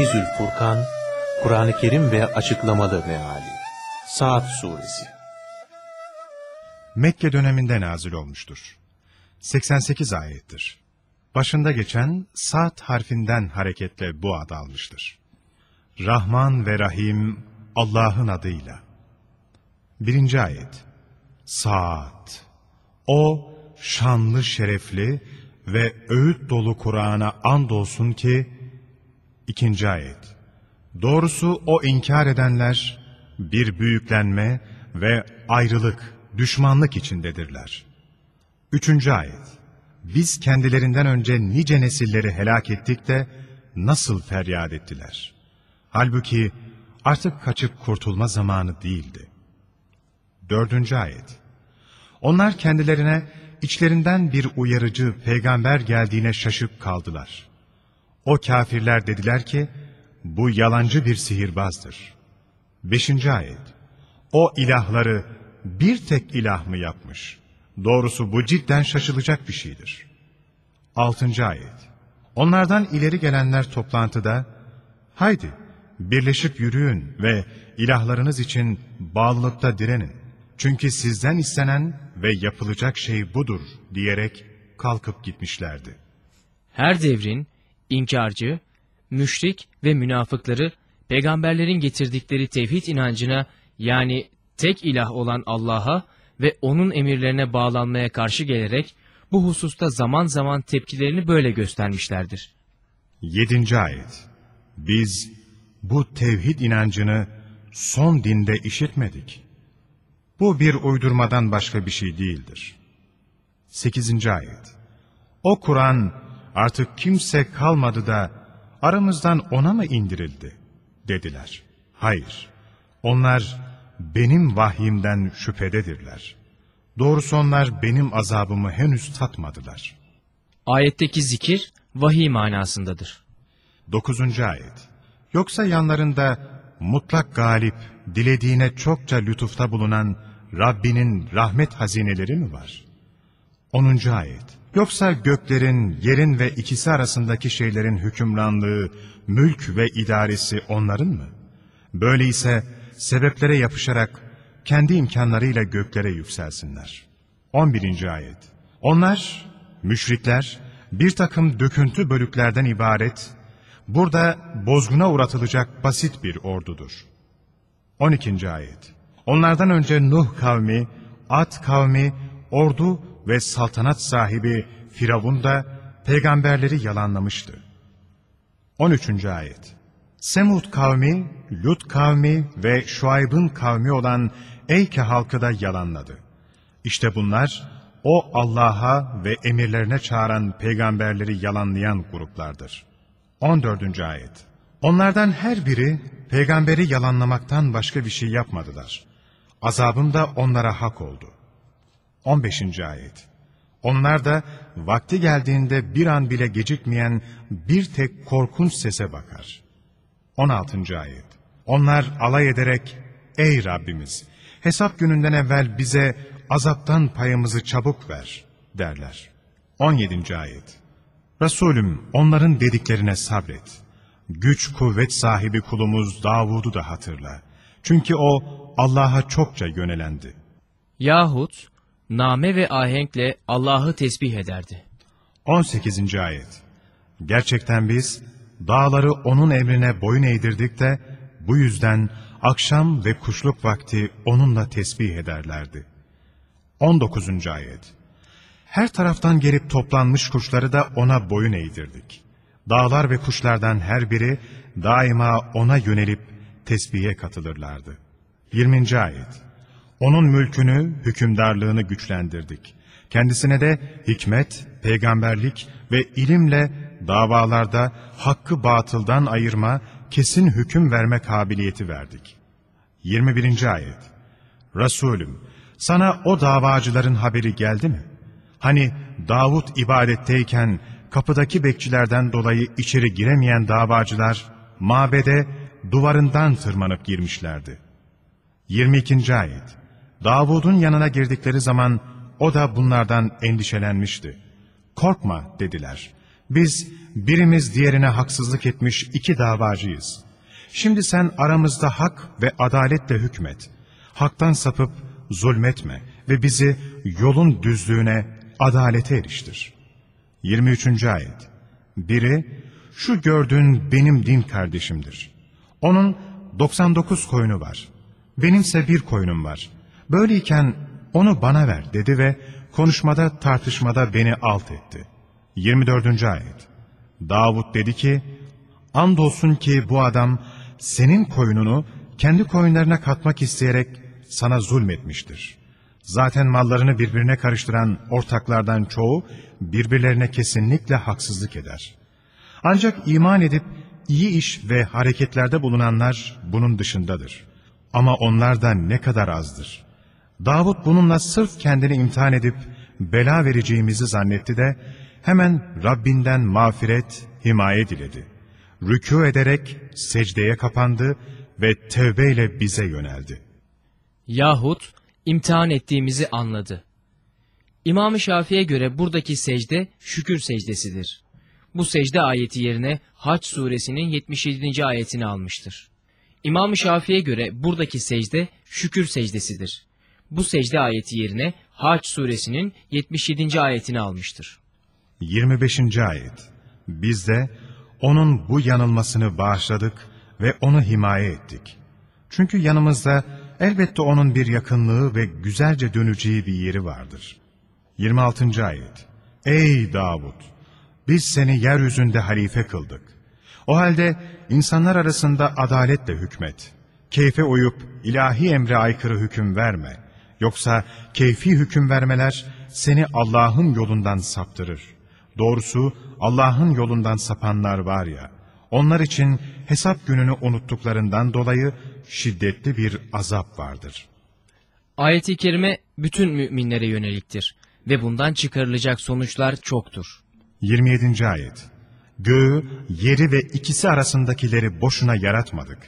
Feyzül Furkan, Kur'an-ı Kerim ve Açıklamalı Meali Saat Suresi Mekke döneminde nazil olmuştur. 88 ayettir. Başında geçen Sa'd harfinden hareketle bu ad almıştır. Rahman ve Rahim Allah'ın adıyla. Birinci ayet. Sa'd. O şanlı şerefli ve öğüt dolu Kur'an'a andolsun ki, İkinci ayet. Doğrusu o inkar edenler bir büyüklenme ve ayrılık, düşmanlık içindedirler. Üçüncü ayet. Biz kendilerinden önce nice nesilleri helak ettik de nasıl feryat ettiler. Halbuki artık kaçıp kurtulma zamanı değildi. Dördüncü ayet. Onlar kendilerine içlerinden bir uyarıcı peygamber geldiğine şaşıp kaldılar. O kafirler dediler ki, bu yalancı bir sihirbazdır. Beşinci ayet. O ilahları bir tek ilah mı yapmış? Doğrusu bu cidden şaşılacak bir şeydir. Altıncı ayet. Onlardan ileri gelenler toplantıda, haydi birleşip yürüyün ve ilahlarınız için bağlılıkta direnin. Çünkü sizden istenen ve yapılacak şey budur diyerek kalkıp gitmişlerdi. Her devrin inkarcı, müşrik ve münafıkları peygamberlerin getirdikleri tevhid inancına yani tek ilah olan Allah'a ve onun emirlerine bağlanmaya karşı gelerek bu hususta zaman zaman tepkilerini böyle göstermişlerdir. Yedinci ayet. Biz bu tevhid inancını son dinde işitmedik. Bu bir uydurmadan başka bir şey değildir. Sekizinci ayet. O Kur'an artık kimse kalmadı da aramızdan ona mı indirildi? Dediler. Hayır, onlar benim vahyimden şüphededirler. Doğrusu onlar benim azabımı henüz tatmadılar. Ayetteki zikir vahiy manasındadır. Dokuzuncu ayet. Yoksa yanlarında mutlak galip, dilediğine çokça lütufta bulunan Rabbinin rahmet hazineleri mi var? Onuncu ayet. Yoksa göklerin, yerin ve ikisi arasındaki şeylerin hükümranlığı, mülk ve idaresi onların mı? Böyleyse sebeplere yapışarak kendi imkanlarıyla göklere yükselsinler. 11. ayet. Onlar, müşrikler, bir takım döküntü bölüklerden ibaret, burada bozguna uğratılacak basit bir ordudur. 12. ayet. Onlardan önce Nuh kavmi, Ad kavmi, ordu ve saltanat sahibi Firavun da peygamberleri yalanlamıştı. 13. ayet Semud kavmi, Lut kavmi ve Şuayb'ın kavmi olan Eyke halkı da yalanladı. İşte bunlar o Allah'a ve emirlerine çağıran peygamberleri yalanlayan gruplardır. 14. ayet Onlardan her biri peygamberi yalanlamaktan başka bir şey yapmadılar. Azabım da onlara hak oldu. 15. ayet Onlar da vakti geldiğinde bir an bile gecikmeyen bir tek korkunç sese bakar. 16. ayet Onlar alay ederek, Ey Rabbimiz! Hesap gününden evvel bize azaptan payımızı çabuk ver, derler. 17. ayet Resulüm onların dediklerine sabret. Güç kuvvet sahibi kulumuz Davud'u da hatırla. Çünkü o Allah'a çokça yönelendi. Yahut name ve ahenkle Allah'ı tesbih ederdi. 18. ayet Gerçekten biz dağları onun emrine boyun eğdirdik de bu yüzden akşam ve kuşluk vakti onunla tesbih ederlerdi. 19. ayet Her taraftan gelip toplanmış kuşları da ona boyun eğdirdik. Dağlar ve kuşlardan her biri daima ona yönelip tesbihe katılırlardı. 20. ayet Onun mülkünü, hükümdarlığını güçlendirdik. Kendisine de hikmet, peygamberlik ve ilimle davalarda hakkı batıldan ayırma, kesin hüküm verme kabiliyeti verdik. 21. ayet Resulüm, sana o davacıların haberi geldi mi? Hani Davut ibadetteyken kapıdaki bekçilerden dolayı içeri giremeyen davacılar, mabede duvarından tırmanıp girmişlerdi. 22. ayet Davud'un yanına girdikleri zaman o da bunlardan endişelenmişti. Korkma dediler. Biz birimiz diğerine haksızlık etmiş iki davacıyız. Şimdi sen aramızda hak ve adaletle hükmet. Haktan sapıp zulmetme ve bizi yolun düzlüğüne, adalete eriştir. 23. Ayet Biri, şu gördüğün benim din kardeşimdir. Onun 99 koyunu var. Benimse bir koyunum var. Böyleyken onu bana ver dedi ve konuşmada tartışmada beni alt etti. 24. Ayet Davud dedi ki, Andolsun ki bu adam senin koyununu kendi koyunlarına katmak isteyerek sana zulmetmiştir. Zaten mallarını birbirine karıştıran ortaklardan çoğu birbirlerine kesinlikle haksızlık eder. Ancak iman edip iyi iş ve hareketlerde bulunanlar bunun dışındadır. Ama onlar da ne kadar azdır. Davud bununla sırf kendini imtihan edip bela vereceğimizi zannetti de hemen Rabbinden mağfiret, himaye diledi. Rükû ederek secdeye kapandı ve tevbeyle bize yöneldi. Yahut imtihan ettiğimizi anladı. İmam-ı Şafii'ye göre buradaki secde şükür secdesidir. Bu secde ayeti yerine Haç suresinin 77. ayetini almıştır. İmam-ı Şafii'ye göre buradaki secde şükür secdesidir. Bu secde ayeti yerine Haç suresinin 77. ayetini almıştır. 25. ayet Biz de onun bu yanılmasını bağışladık ve onu himaye ettik. Çünkü yanımızda elbette onun bir yakınlığı ve güzelce döneceği bir yeri vardır. 26. ayet Ey Davud! Biz seni yeryüzünde halife kıldık. O halde insanlar arasında adaletle hükmet. Keyfe uyup ilahi emre aykırı hüküm verme. Yoksa keyfi hüküm vermeler seni Allah'ın yolundan saptırır. Doğrusu Allah'ın yolundan sapanlar var ya, onlar için hesap gününü unuttuklarından dolayı şiddetli bir azap vardır. Ayet-i kerime bütün müminlere yöneliktir ve bundan çıkarılacak sonuçlar çoktur. 27. ayet Göğü, yeri ve ikisi arasındakileri boşuna yaratmadık.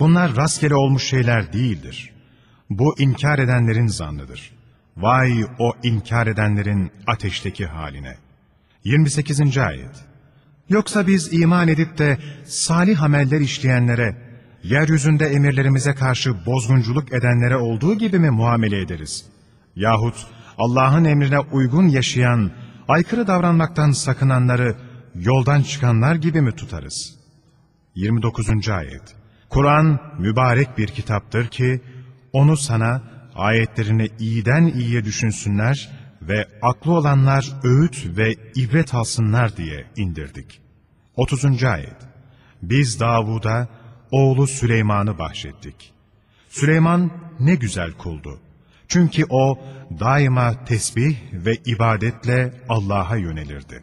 Bunlar rastgele olmuş şeyler değildir. Bu inkar edenlerin zannıdır. Vay o inkar edenlerin ateşteki haline. 28. ayet Yoksa biz iman edip de salih ameller işleyenlere, yeryüzünde emirlerimize karşı bozgunculuk edenlere olduğu gibi mi muamele ederiz? Yahut Allah'ın emrine uygun yaşayan, aykırı davranmaktan sakınanları yoldan çıkanlar gibi mi tutarız? 29. ayet Kur'an mübarek bir kitaptır ki, onu sana ayetlerini iyiden iyiye düşünsünler ve aklı olanlar öğüt ve ibret alsınlar diye indirdik. 30. ayet Biz Davud'a oğlu Süleyman'ı bahşettik. Süleyman ne güzel kuldu. Çünkü o daima tesbih ve ibadetle Allah'a yönelirdi.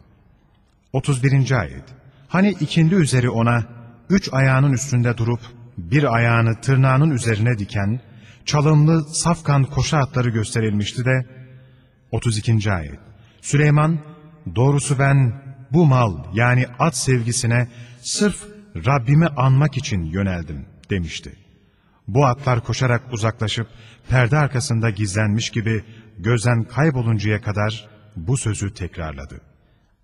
31. ayet Hani ikindi üzeri ona üç ayağının üstünde durup bir ayağını tırnağının üzerine diken çalımlı safkan koşu atları gösterilmişti de 32. ayet Süleyman doğrusu ben bu mal yani at sevgisine sırf Rabbimi anmak için yöneldim demişti. Bu atlar koşarak uzaklaşıp perde arkasında gizlenmiş gibi gözden kayboluncaya kadar bu sözü tekrarladı.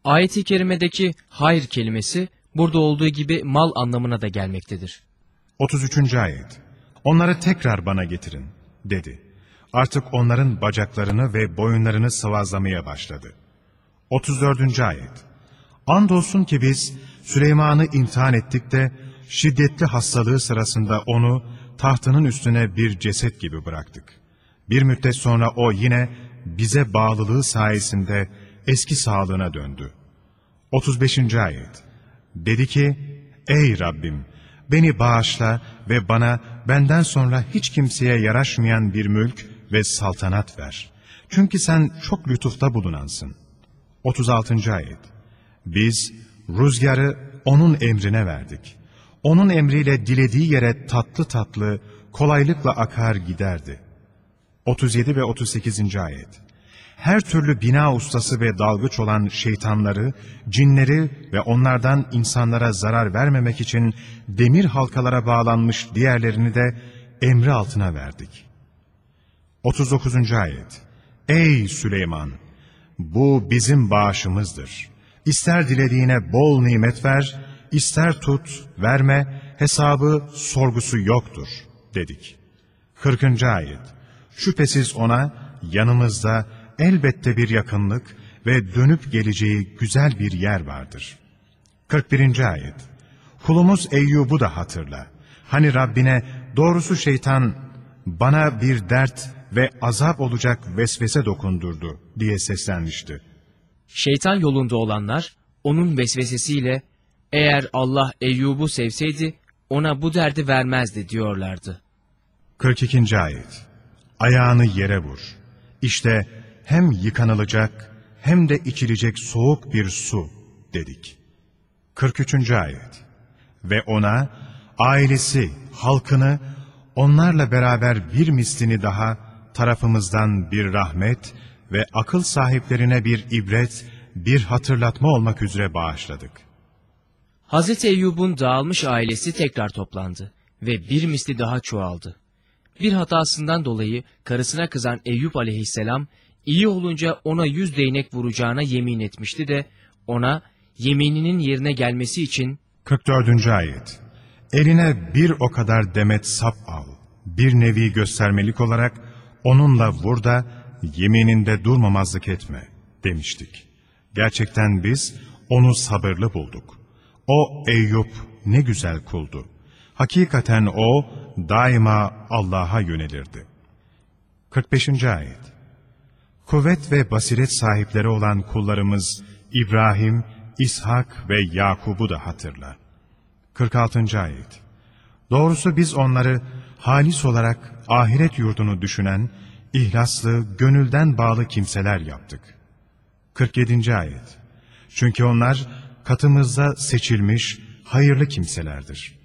Ayet-i kerimedeki hayır kelimesi burada olduğu gibi mal anlamına da gelmektedir. 33. ayet Onları tekrar bana getirin dedi. Artık onların bacaklarını ve boyunlarını sıvazlamaya başladı. 34. ayet Andolsun ki biz Süleyman'ı imtihan ettik de şiddetli hastalığı sırasında onu tahtının üstüne bir ceset gibi bıraktık. Bir müddet sonra o yine bize bağlılığı sayesinde eski sağlığına döndü. 35. ayet Dedi ki, Ey Rabbim! Beni bağışla ve bana benden sonra hiç kimseye yaraşmayan bir mülk ve saltanat ver. Çünkü sen çok lütufta bulunansın. 36. ayet Biz rüzgarı onun emrine verdik. Onun emriyle dilediği yere tatlı tatlı, kolaylıkla akar giderdi. 37 ve 38. ayet Her türlü bina ustası ve dalgıç olan şeytanları, cinleri ve onlardan insanlara zarar vermemek için demir halkalara bağlanmış diğerlerini de emri altına verdik. 39. ayet Ey Süleyman! Bu bizim bağışımızdır. İster dilediğine bol nimet ver, ister tut, verme, hesabı, sorgusu yoktur, dedik. 40. Ayet Şüphesiz ona yanımızda elbette bir yakınlık ve dönüp geleceği güzel bir yer vardır. 41. Ayet Kulumuz Eyyub'u da hatırla. Hani Rabbine doğrusu şeytan bana bir dert ve azap olacak vesvese dokundurdu diye seslenmişti. Şeytan yolunda olanlar onun vesvesesiyle eğer Allah Eyyub'u sevseydi ona bu derdi vermezdi diyorlardı. 42. Ayet Ayağını yere vur. İşte hem yıkanılacak hem de içilecek soğuk bir su dedik. 43. Ayet Ve ona ailesi, halkını onlarla beraber bir mislini daha tarafımızdan bir rahmet ve akıl sahiplerine bir ibret, bir hatırlatma olmak üzere bağışladık. Hazreti Eyyub'un dağılmış ailesi tekrar toplandı ve bir misli daha çoğaldı. Bir hatasından dolayı karısına kızan Eyüp aleyhisselam iyi olunca ona yüz değnek vuracağına yemin etmişti de ona yemininin yerine gelmesi için 44. Ayet Eline bir o kadar demet sap al. Bir nevi göstermelik olarak onunla vur da yemininde durmamazlık etme demiştik. Gerçekten biz onu sabırlı bulduk. O Eyüp ne güzel kuldu. Hakikaten o daima Allah'a yönelirdi. 45. Ayet Kuvvet ve basiret sahipleri olan kullarımız İbrahim, İshak ve Yakub'u da hatırla. 46. Ayet Doğrusu biz onları halis olarak ahiret yurdunu düşünen, ihlaslı, gönülden bağlı kimseler yaptık. 47. Ayet Çünkü onlar katımızda seçilmiş, hayırlı kimselerdir.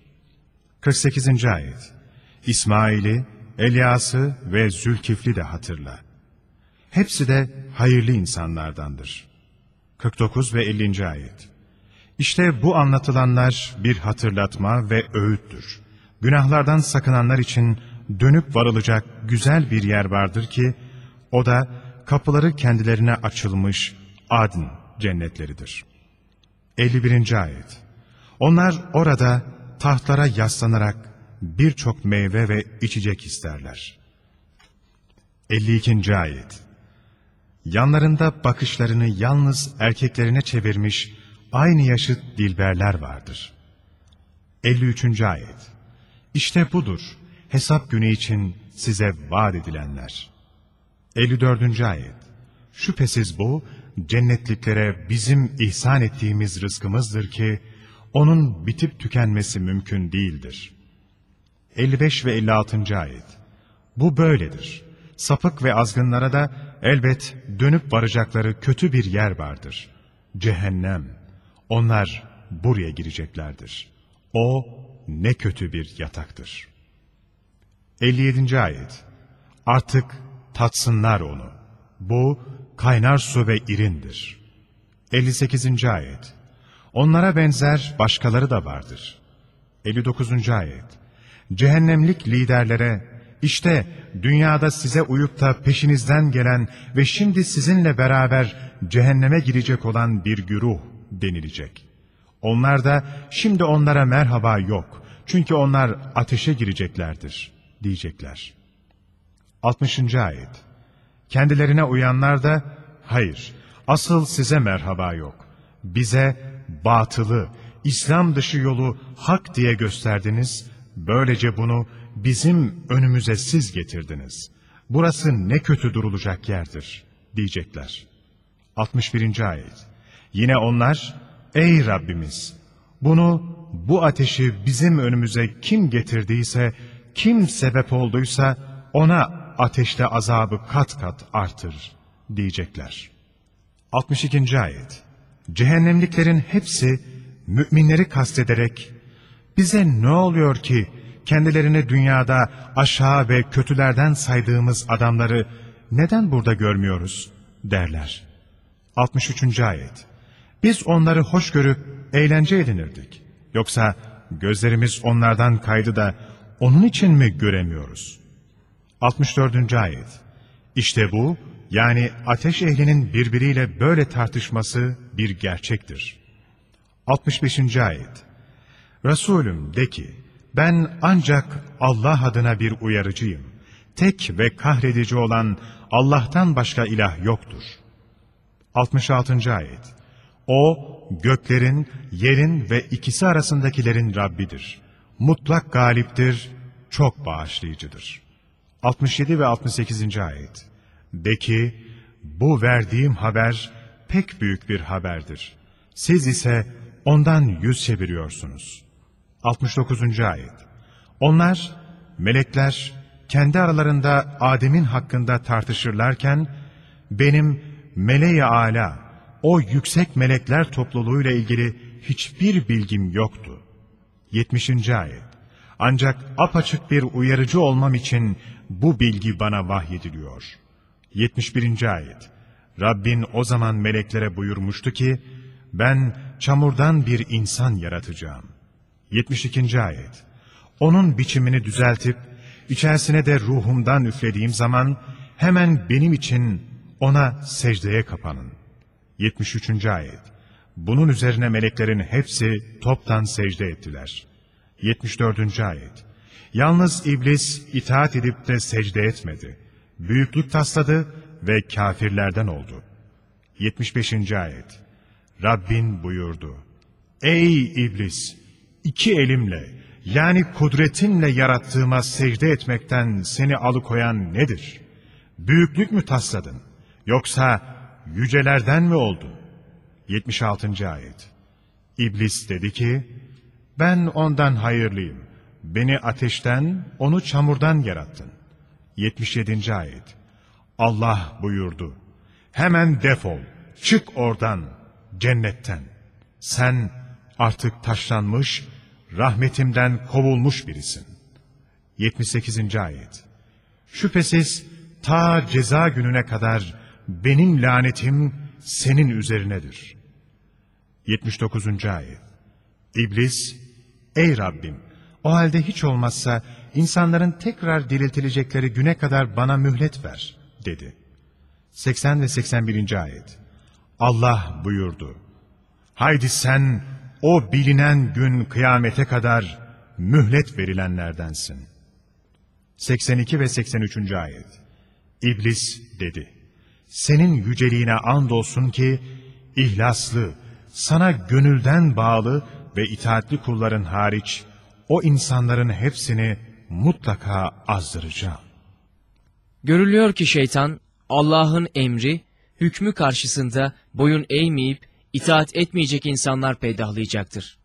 48. Ayet İsmail'i, Elyas'ı ve Zülkifli de hatırla. Hepsi de hayırlı insanlardandır. 49 ve 50. Ayet İşte bu anlatılanlar bir hatırlatma ve öğüttür. Günahlardan sakınanlar için dönüp varılacak güzel bir yer vardır ki, o da kapıları kendilerine açılmış adn cennetleridir. 51. Ayet Onlar orada tahtlara yaslanarak birçok meyve ve içecek isterler. 52. Ayet Yanlarında bakışlarını yalnız erkeklerine çevirmiş aynı yaşıt dilberler vardır. 53. Ayet İşte budur hesap günü için size vaat edilenler. 54. Ayet Şüphesiz bu cennetliklere bizim ihsan ettiğimiz rızkımızdır ki onun bitip tükenmesi mümkün değildir. 55 ve 56. Ayet Bu böyledir. Sapık ve azgınlara da elbet dönüp varacakları kötü bir yer vardır. Cehennem. Onlar buraya gireceklerdir. O ne kötü bir yataktır. 57. Ayet Artık tatsınlar onu. Bu kaynar su ve irindir. 58. Ayet Onlara benzer başkaları da vardır. 59. Ayet Cehennemlik liderlere işte dünyada size uyup da peşinizden gelen ve şimdi sizinle beraber cehenneme girecek olan bir güruh denilecek. Onlar da şimdi onlara merhaba yok. Çünkü onlar ateşe gireceklerdir diyecekler. 60. Ayet Kendilerine uyanlar da hayır asıl size merhaba yok. Bize batılı, İslam dışı yolu hak diye gösterdiniz, böylece bunu bizim önümüze siz getirdiniz. Burası ne kötü durulacak yerdir, diyecekler. 61. Ayet Yine onlar, ey Rabbimiz, bunu, bu ateşi bizim önümüze kim getirdiyse, kim sebep olduysa, ona ateşte azabı kat kat artır, diyecekler. 62. Ayet Cehennemliklerin hepsi müminleri kastederek bize ne oluyor ki kendilerini dünyada aşağı ve kötülerden saydığımız adamları neden burada görmüyoruz derler. 63. Ayet Biz onları hoş görüp eğlence edinirdik. Yoksa gözlerimiz onlardan kaydı da onun için mi göremiyoruz? 64. Ayet İşte bu yani ateş ehlinin birbiriyle böyle tartışması bir gerçektir. 65. Ayet Resulüm de ki, ben ancak Allah adına bir uyarıcıyım. Tek ve kahredici olan Allah'tan başka ilah yoktur. 66. Ayet O, göklerin, yerin ve ikisi arasındakilerin Rabbidir. Mutlak galiptir, çok bağışlayıcıdır. 67 ve 68. Ayet De ki, bu verdiğim haber pek büyük bir haberdir. Siz ise ondan yüz çeviriyorsunuz. 69. Ayet Onlar, melekler, kendi aralarında Adem'in hakkında tartışırlarken, benim meleği ala, o yüksek melekler topluluğuyla ilgili hiçbir bilgim yoktu. 70. Ayet Ancak apaçık bir uyarıcı olmam için bu bilgi bana vahyediliyor. 71. Ayet Rabbin o zaman meleklere buyurmuştu ki, ben çamurdan bir insan yaratacağım. 72. Ayet Onun biçimini düzeltip, içerisine de ruhumdan üflediğim zaman, hemen benim için ona secdeye kapanın. 73. Ayet Bunun üzerine meleklerin hepsi toptan secde ettiler. 74. Ayet Yalnız iblis itaat edip de secde etmedi. Büyüklük tasladı ve kafirlerden oldu. 75. Ayet Rabbin buyurdu. Ey iblis! İki elimle yani kudretinle yarattığıma secde etmekten seni alıkoyan nedir? Büyüklük mü tasladın? Yoksa yücelerden mi oldun? 76. Ayet İblis dedi ki, ben ondan hayırlıyım. Beni ateşten, onu çamurdan yarattın. 77. Ayet Allah buyurdu. Hemen defol, çık oradan, cennetten. Sen artık taşlanmış, rahmetimden kovulmuş birisin. 78. Ayet Şüphesiz ta ceza gününe kadar benim lanetim senin üzerinedir. 79. Ayet İblis, ey Rabbim, o halde hiç olmazsa insanların tekrar diriltilecekleri güne kadar bana mühlet ver, dedi. 80 ve 81. Ayet Allah buyurdu. Haydi sen o bilinen gün kıyamete kadar mühlet verilenlerdensin. 82 ve 83. Ayet İblis dedi. Senin yüceliğine andolsun ki ihlaslı, sana gönülden bağlı ve itaatli kulların hariç o insanların hepsini mutlaka azdıracağım. Görülüyor ki şeytan Allah'ın emri, hükmü karşısında boyun eğmeyip itaat etmeyecek insanlar peydahlayacaktır.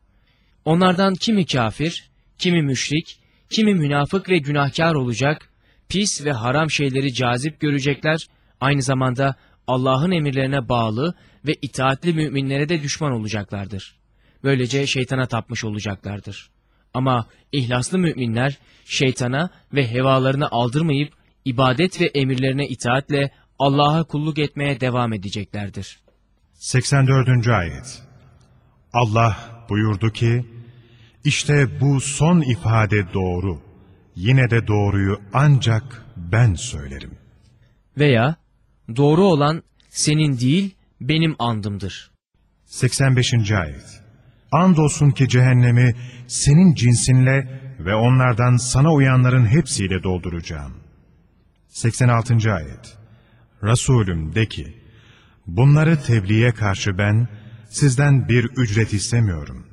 Onlardan kimi kafir, kimi müşrik, kimi münafık ve günahkar olacak, pis ve haram şeyleri cazip görecekler, aynı zamanda Allah'ın emirlerine bağlı ve itaatli müminlere de düşman olacaklardır. Böylece şeytana tapmış olacaklardır. Ama ihlaslı müminler şeytana ve hevalarını aldırmayıp ibadet ve emirlerine itaatle Allah'a kulluk etmeye devam edeceklerdir. 84. Ayet Allah buyurdu ki, işte bu son ifade doğru. Yine de doğruyu ancak ben söylerim. Veya doğru olan senin değil benim andımdır. 85. Ayet Andolsun ki cehennemi senin cinsinle ve onlardan sana uyanların hepsiyle dolduracağım. 86. Ayet Resulüm de ki, bunları tebliğe karşı ben sizden bir ücret istemiyorum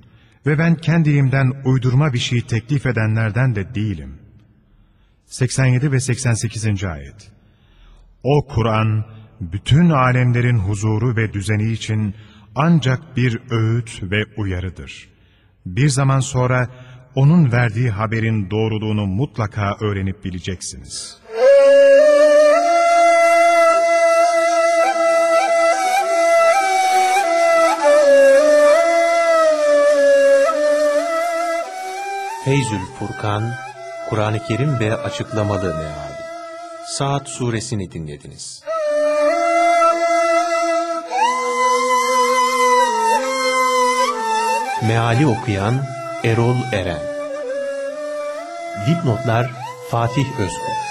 ve ben kendiliğimden uydurma bir şey teklif edenlerden de değilim. 87 ve 88. Ayet O Kur'an, bütün alemlerin huzuru ve düzeni için ancak bir öğüt ve uyarıdır. Bir zaman sonra onun verdiği haberin doğruluğunu mutlaka öğrenip bileceksiniz. Feyzül Furkan, Kur'an-ı Kerim ve Açıklamalı Meali. Saat Suresini dinlediniz. Meali okuyan Erol Eren. Dipnotlar Fatih Özgür